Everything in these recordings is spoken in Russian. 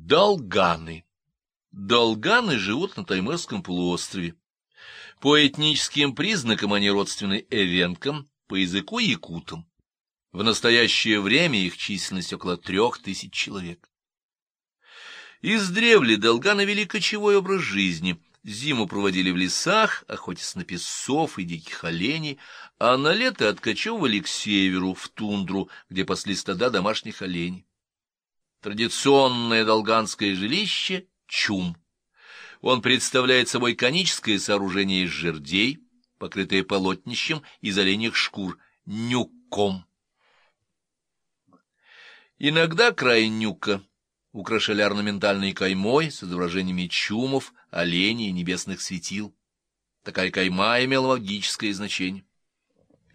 Долганы. Долганы живут на Таймырском полуострове. По этническим признакам они родственны эвенкам, по языку — якутам. В настоящее время их численность около трех тысяч человек. Издревле долганы вели кочевой образ жизни. Зиму проводили в лесах, охотясь на песцов и диких оленей, а на лето откочевывали к северу, в тундру, где пасли стада домашних оленей. Традиционное долганское жилище — чум. Он представляет собой коническое сооружение из жердей, покрытое полотнищем из оленьих шкур, нюком. Иногда край нюка украшали орнаментальной каймой с изображениями чумов, оленей и небесных светил. Такая кайма имела магическое значение.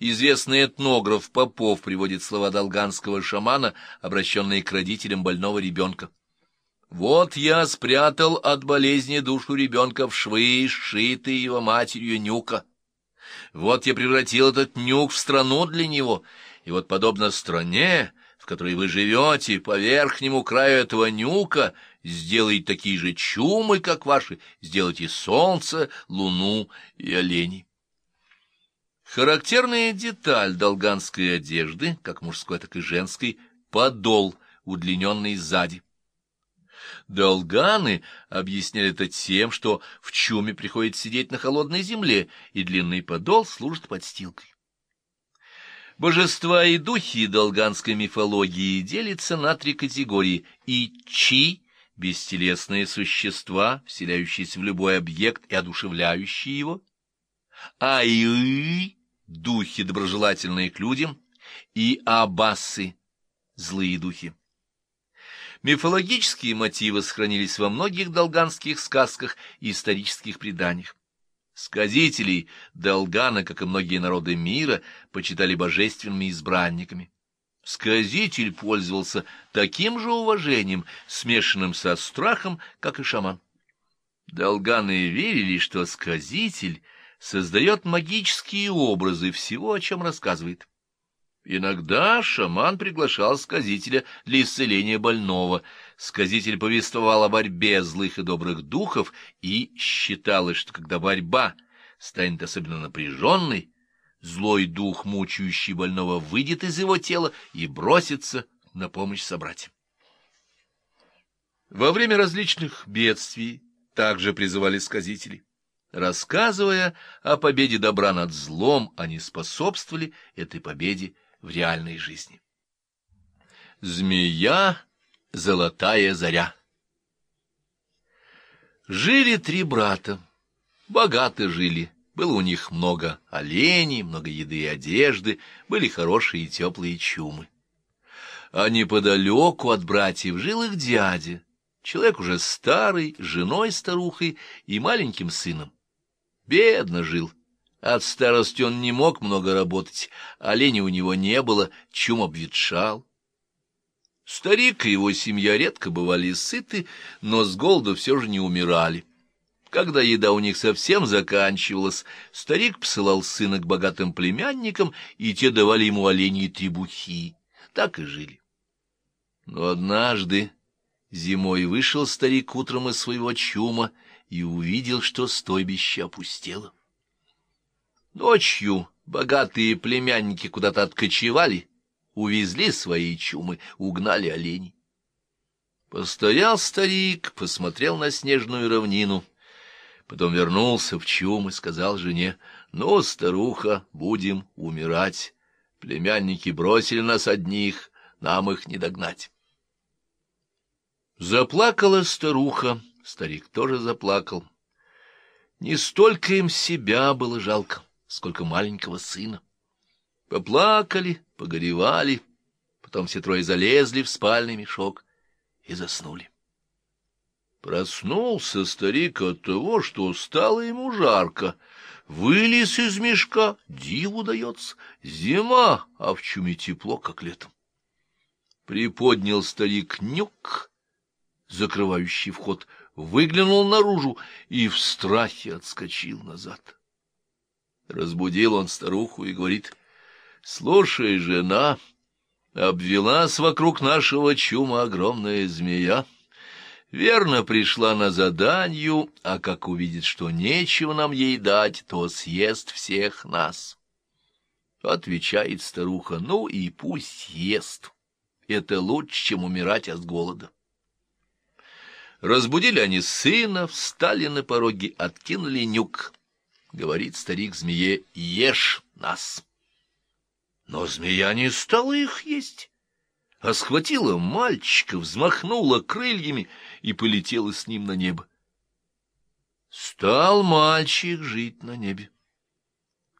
Известный этнограф Попов приводит слова долганского шамана, обращенные к родителям больного ребенка. «Вот я спрятал от болезни душу ребенка в швы, сшитые его матерью нюка. Вот я превратил этот нюк в страну для него, и вот, подобно стране, в которой вы живете, по верхнему краю этого нюка, сделайте такие же чумы, как ваши, сделайте солнце, луну и оленей». Характерная деталь долганской одежды, как мужской, так и женской, подол, удлиненный сзади. Долганы объясняли это тем, что в чуме приходится сидеть на холодной земле, и длинный подол служит подстилкой. Божества и духи долганской мифологии делятся на три категории — и чи — бестелесные существа, вселяющиеся в любой объект и одушевляющие его, а и духи, доброжелательные к людям, и абасы, злые духи. Мифологические мотивы сохранились во многих долганских сказках и исторических преданиях. Сказителей Долгана, как и многие народы мира, почитали божественными избранниками. Сказитель пользовался таким же уважением, смешанным со страхом, как и шаман. Долганы верили, что сказитель создает магические образы всего, о чем рассказывает. Иногда шаман приглашал сказителя для исцеления больного. Сказитель повествовал о борьбе злых и добрых духов, и считалось, что когда борьба станет особенно напряженной, злой дух, мучающий больного, выйдет из его тела и бросится на помощь собратьям. Во время различных бедствий также призывали сказителей. Рассказывая о победе добра над злом, они способствовали этой победе в реальной жизни. Змея — золотая заря. Жили три брата. Богато жили. Было у них много оленей, много еды и одежды, были хорошие и теплые чумы. А неподалеку от братьев жил их дядя, человек уже старый, женой старухой и маленьким сыном. Бедно жил. От старости он не мог много работать, оленя у него не было, чум обветшал. Старик и его семья редко бывали сыты, но с голоду все же не умирали. Когда еда у них совсем заканчивалась, старик посылал сына к богатым племянникам, и те давали ему оленьи требухи. Так и жили. Но однажды зимой вышел старик утром из своего чума и увидел, что стойбище опустело. Ночью богатые племянники куда-то откочевали, увезли свои чумы, угнали оленей. Постоял старик, посмотрел на снежную равнину, потом вернулся в чум и сказал жене, «Ну, старуха, будем умирать. Племянники бросили нас одних, нам их не догнать». Заплакала старуха, Старик тоже заплакал. Не столько им себя было жалко, сколько маленького сына. Поплакали, погоревали, потом все трое залезли в спальный мешок и заснули. Проснулся старик от того, что стало ему жарко. Вылез из мешка, диву дается, зима, а в чуме тепло, как летом. Приподнял старик нюк, закрывающий вход, выглянул наружу и в страхе отскочил назад. Разбудил он старуху и говорит, — Слушай, жена, обвелась вокруг нашего чума огромная змея. Верно пришла на заданью, а как увидит, что нечего нам ей дать, то съест всех нас. Отвечает старуха, ну и пусть ест. Это лучше, чем умирать от голода. Разбудили они сына, встали на пороге, откинули нюк. Говорит старик змее, ешь нас. Но змея не стала их есть, а схватила мальчика, взмахнула крыльями и полетела с ним на небо. Стал мальчик жить на небе.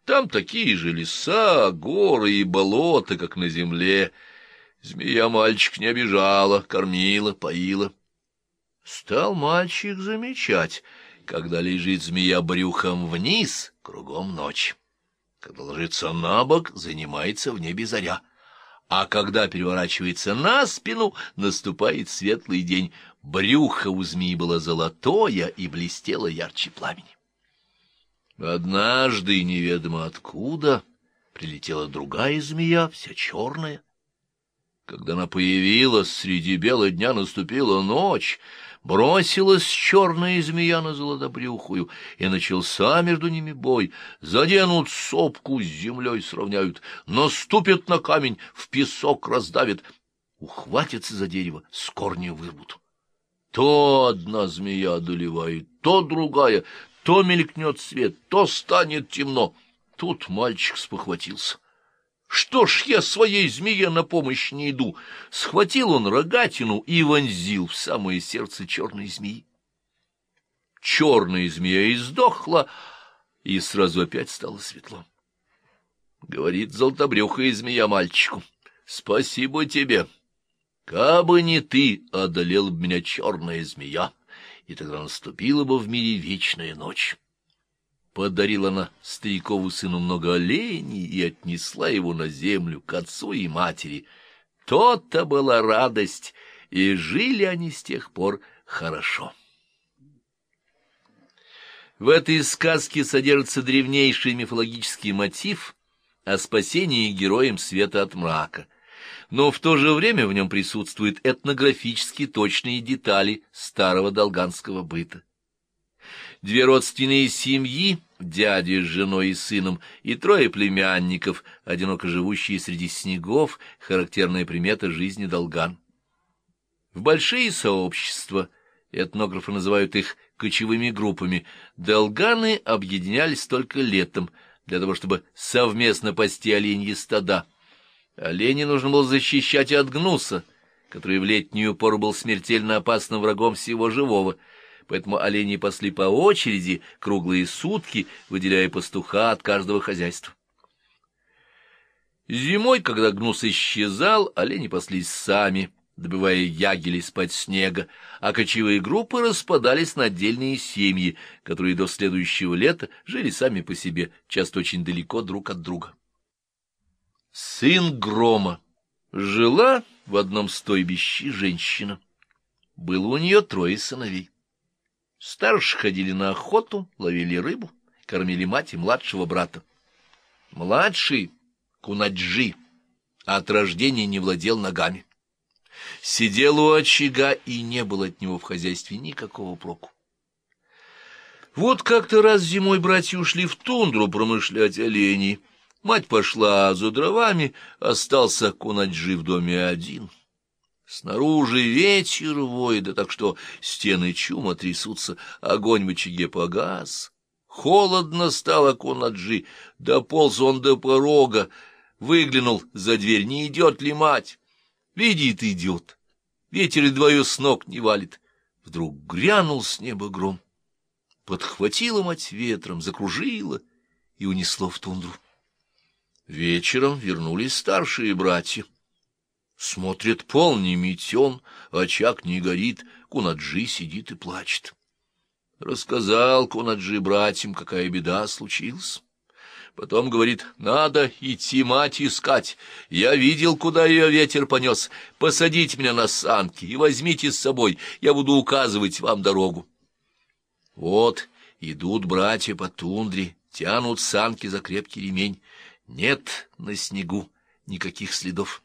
Там такие же леса, горы и болота, как на земле. Змея мальчик не обижала, кормила, поила. Стал мальчик замечать, когда лежит змея брюхом вниз, кругом ночь. Когда ложится на бок, занимается в небе заря. А когда переворачивается на спину, наступает светлый день. Брюхо у змеи было золотое и блестело ярче пламени. Однажды, неведомо откуда, прилетела другая змея, вся черная. Когда она появилась, среди бела дня наступила ночь, бросилась черная змея на золотобрюхую, и начался между ними бой. Заденут сопку с землей сравняют, наступят на камень, в песок раздавят, ухватятся за дерево, с корня вырвут. То одна змея одолевает, то другая, то мелькнет свет, то станет темно. Тут мальчик спохватился. Что ж я своей змее на помощь не иду? Схватил он рогатину и вонзил в самое сердце черной змеи. Черная змея издохла, и сразу опять стало светло. Говорит золотобрюхая змея мальчику, — Спасибо тебе. Кабы не ты, одолел бы меня черная змея, и тогда наступила бы в мире вечная ночь. Подарила она старикову сыну много оленей и отнесла его на землю к отцу и матери. То-то была радость, и жили они с тех пор хорошо. В этой сказке содержится древнейший мифологический мотив о спасении героем света от мрака, но в то же время в нем присутствуют этнографически точные детали старого долганского быта. Две родственные семьи, дядя с женой и сыном, и трое племянников, одиноко живущие среди снегов, характерная примета жизни долган. В большие сообщества, этнографы называют их кочевыми группами, долганы объединялись только летом, для того чтобы совместно пасти оленьи стада. Оленя нужно было защищать от гнуса, который в летнюю пору был смертельно опасным врагом всего живого — поэтому олени пасли по очереди круглые сутки, выделяя пастуха от каждого хозяйства. Зимой, когда гнус исчезал, олени паслись сами, добывая ягели из-под снега, а кочевые группы распадались на отдельные семьи, которые до следующего лета жили сами по себе, часто очень далеко друг от друга. Сын Грома. Жила в одном стойбище женщина. Было у нее трое сыновей. Старшие ходили на охоту, ловили рыбу, кормили мать и младшего брата. Младший, Кунаджи, от рождения не владел ногами. Сидел у очага, и не было от него в хозяйстве никакого проку. Вот как-то раз зимой братья ушли в тундру промышлять оленей. Мать пошла за дровами, остался Кунаджи в доме один — Снаружи ветер воет, да так что стены чума трясутся, огонь в очаге погас. Холодно стало Кунаджи, дополз он до порога, выглянул за дверь, не идет ли мать. Видит, идет, ветер едва ее с ног не валит. Вдруг грянул с неба гром. Подхватила мать ветром, закружила и унесло в тундру. Вечером вернулись старшие братья. Смотрит, пол не метен, очаг не горит, Кунаджи сидит и плачет. Рассказал Кунаджи братьям, какая беда случилась. Потом говорит, надо идти мать искать. Я видел, куда ее ветер понес. Посадите меня на санки и возьмите с собой, я буду указывать вам дорогу. Вот идут братья по тундре, тянут санки за крепкий ремень. Нет на снегу никаких следов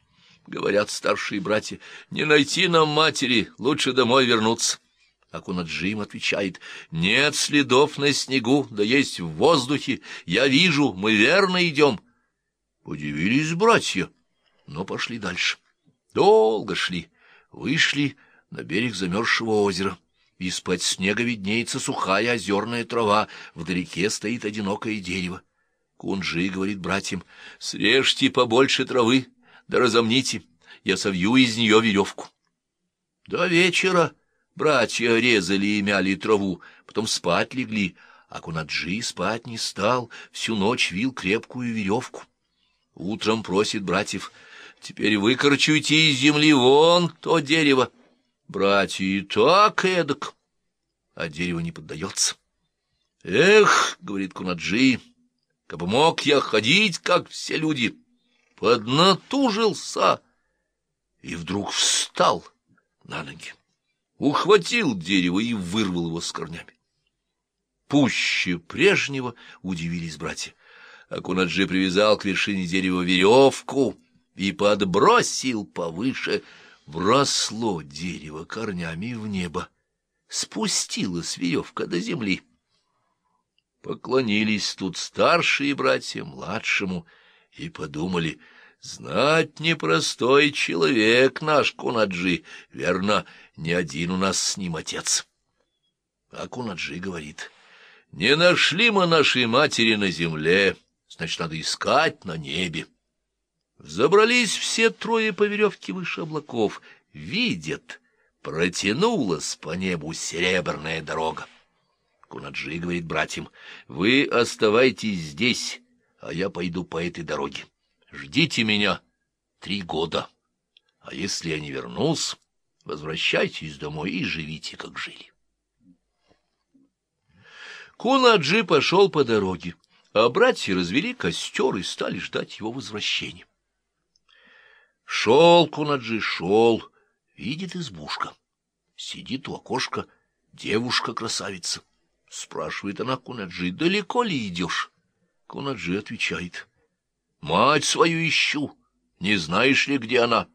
говорят старшие братья, не найти нам матери, лучше домой вернуться. А Кунаджи им отвечает, «Нет следов на снегу, да есть в воздухе. Я вижу, мы верно идем». Удивились братья, но пошли дальше. Долго шли, вышли на берег замерзшего озера. Из-под снега виднеется сухая озерная трава, вдалеке стоит одинокое дерево. Кунжи говорит братьям, «Срежьте побольше травы, да разомните, я совью из нее веревку». До вечера братья резали и мяли траву, потом спать легли, а Кунаджи спать не стал, всю ночь вил крепкую веревку. Утром просит братьев, «Теперь выкорчуйте из земли вон то дерево». Братья и так эдак, а дерево не поддается. «Эх, — говорит Кунаджи, — как бы мог я ходить, как все люди!» Поднатужился и вдруг встал на ноги, ухватил дерево и вырвал его с корнями. Пуще прежнего удивились братья. Акунаджи привязал к вершине дерева веревку и подбросил повыше — Вросло дерево корнями в небо, спустилась веревка до земли. Поклонились тут старшие братья младшему и подумали, знать непростой человек наш Кунаджи, верно, не один у нас с ним отец. А Кунаджи говорит, не нашли мы нашей матери на земле, значит, надо искать на небе. Забрались все трое по веревке выше облаков. Видят, протянулась по небу серебряная дорога. Кунаджи говорит братьям, вы оставайтесь здесь, а я пойду по этой дороге. Ждите меня три года. А если я не вернусь, возвращайтесь домой и живите, как жили. Кунаджи пошел по дороге, а братья развели костер и стали ждать его возвращения. Шел Кунаджи, шел, видит избушка. Сидит у окошка девушка-красавица. Спрашивает она Кунаджи, далеко ли идешь? Кунаджи отвечает, мать свою ищу, не знаешь ли, где она?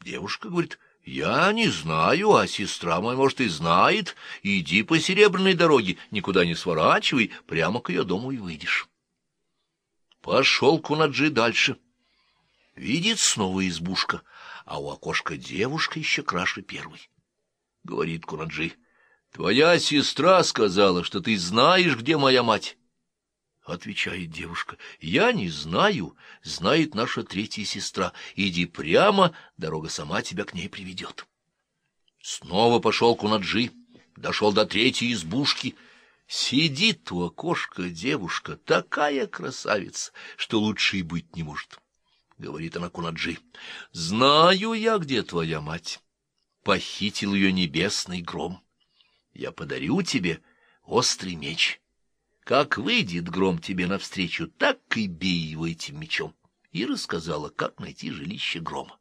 Девушка говорит, я не знаю, а сестра моя, может, и знает. Иди по серебряной дороге, никуда не сворачивай, прямо к ее дому и выйдешь. Пошел Кунаджи дальше. Видит снова избушка, а у окошка девушка еще краше первой. Говорит Кунаджи, — Твоя сестра сказала, что ты знаешь, где моя мать. Отвечает девушка, — Я не знаю, знает наша третья сестра. Иди прямо, дорога сама тебя к ней приведет. Снова пошел Кунаджи, дошел до третьей избушки. Сидит у окошка девушка, такая красавица, что лучше и быть не может говорит она Кунаджи, — знаю я, где твоя мать. Похитил ее небесный гром. Я подарю тебе острый меч. Как выйдет гром тебе навстречу, так и бей его этим мечом. И рассказала, как найти жилище грома.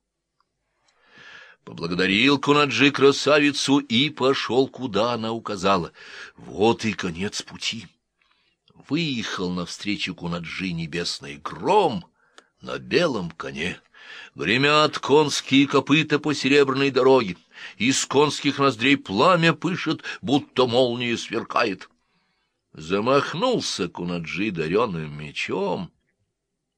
Поблагодарил Кунаджи красавицу и пошел, куда она указала. Вот и конец пути. Выехал навстречу Кунаджи небесный гром — на белом коне. Гремят конские копыта по серебряной дороге, из конских ноздрей пламя пышет, будто молния сверкает. Замахнулся Кунаджи дареным мечом,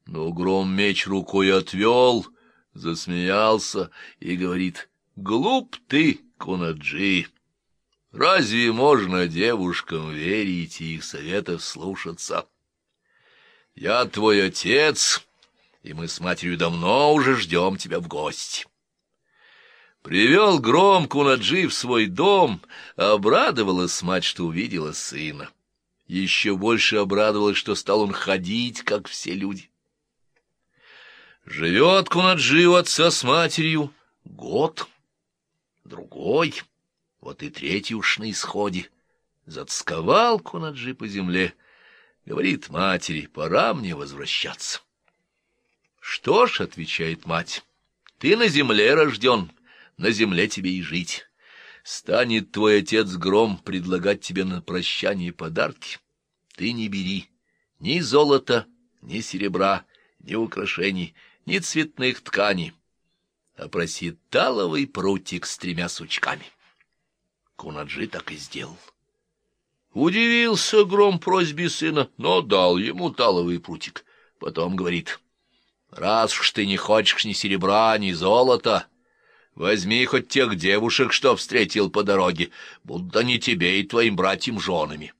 но гром меч рукой отвел, засмеялся и говорит, «Глуп ты, Кунаджи! Разве можно девушкам верить и их советов слушаться? Я твой отец» и мы с матерью давно уже ждем тебя в гости. Привел громку Наджи в свой дом, обрадовалась мать, что увидела сына. Еще больше обрадовалась, что стал он ходить, как все люди. Живет Кунаджи у отца с матерью год, другой, вот и третий уж на исходе. Зацковал Кунаджи по земле, говорит матери, пора мне возвращаться. Что ж, — отвечает мать, — ты на земле рожден, на земле тебе и жить. Станет твой отец гром предлагать тебе на прощание подарки. Ты не бери ни золота, ни серебра, ни украшений, ни цветных тканей, а проси таловый прутик с тремя сучками. Кунаджи так и сделал. Удивился гром просьбе сына, но дал ему таловый прутик. Потом говорит, «Раз уж ты не хочешь ни серебра, ни золота, возьми хоть тех девушек, что встретил по дороге, будут они тебе и твоим братьям женами».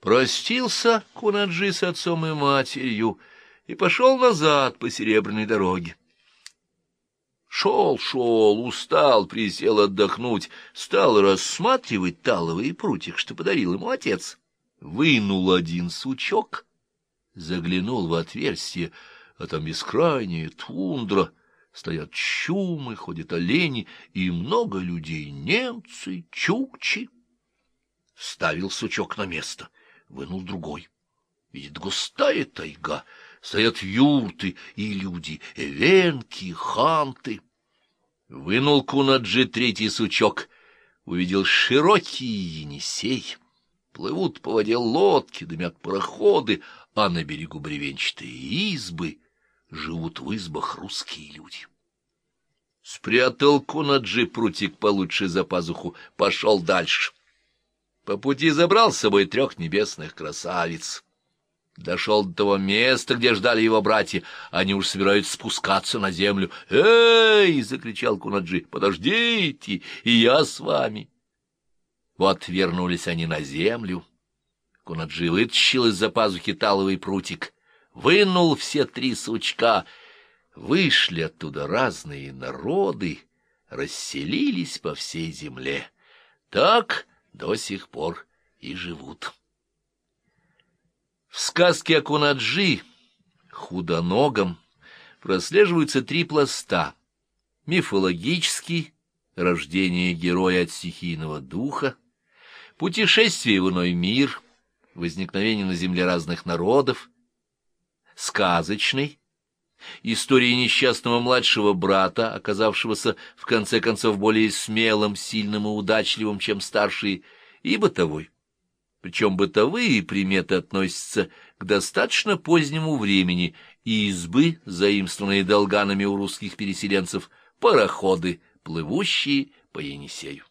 Простился Кунаджи с отцом и матерью и пошел назад по серебряной дороге. Шел, шел, устал, присел отдохнуть, стал рассматривать таловый прутик, что подарил ему отец. Вынул один сучок, заглянул в отверстие, а там бескрайняя тундра, стоят чумы, ходят олени и много людей, немцы, чукчи. Ставил сучок на место, вынул другой. Видит густая тайга — стоят юрты и люди, эвенки, ханты. Вынул Кунаджи третий сучок, увидел широкий Енисей. Плывут по воде лодки, дымят пароходы, а на берегу бревенчатые избы живут в избах русские люди. Спрятал Кунаджи прутик получше за пазуху, пошел дальше. По пути забрал с собой трех небесных красавиц. Дошел до того места, где ждали его братья. Они уж собираются спускаться на землю. «Эй!» — закричал Кунаджи. «Подождите, и я с вами!» Вот вернулись они на землю. Кунаджи вытащил из-за пазухи таловый прутик, вынул все три сучка. Вышли оттуда разные народы, расселились по всей земле. Так до сих пор и живут. В сказке о Кунаджи, худоногом, прослеживаются три пласта. Мифологический, рождение героя от стихийного духа, путешествие в иной мир, возникновение на земле разных народов, сказочный, история несчастного младшего брата, оказавшегося в конце концов более смелым, сильным и удачливым, чем старший, и бытовой. Причем бытовые приметы относятся к достаточно позднему времени, и избы, заимствованные долганами у русских переселенцев, пароходы, плывущие по Енисею.